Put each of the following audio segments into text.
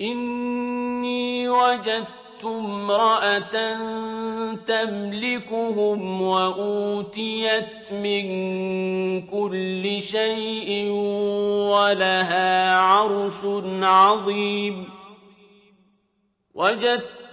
إِنِّي وَجَدتُّ امْرَأَةً تَمْلِكُهُمْ وَأُوتِيَتْ مِن كُلِّ شَيْءٍ وَلَهَا عَرْشٌ عَظِيمٌ.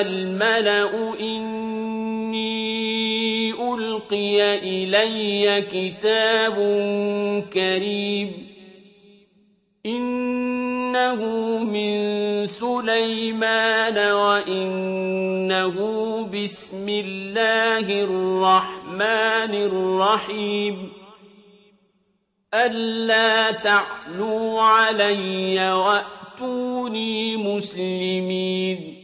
الْمَلَأُ إِنِّي أُلْقِيَ إِلَيَّ كِتَابٌ كَرِيمٌ إِنَّهُ مِن سُلَيْمَانَ وَإِنَّهُ بِسْمِ اللَّهِ الرَّحْمَٰنِ الرَّحِيمِ أَلَّا تَعْلُوا عَلَيَّ وَأْتُونِي مُسْلِمِينَ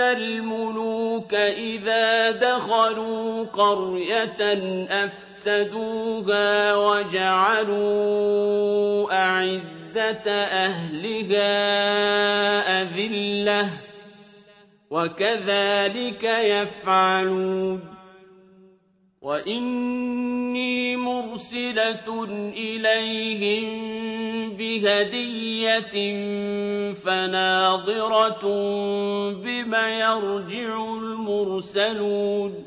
الْمُلُوكَ إِذَا دَخَلُوا قَرْيَةً أَفْسَدُوهَا وَجَعَلُوا أَعِزَّةَ أَهْلِهَا أَذِلَّةً ۖ وَكَذَٰلِكَ يَفْعَلُونَ وَإِنِّي مُرْسِلَةٌ إِلَيْهِم بِهَدِيَّةٍ فَنَاظِرَةٌ بِمَ يَرْجِعُ الْمُرْسَلُونَ.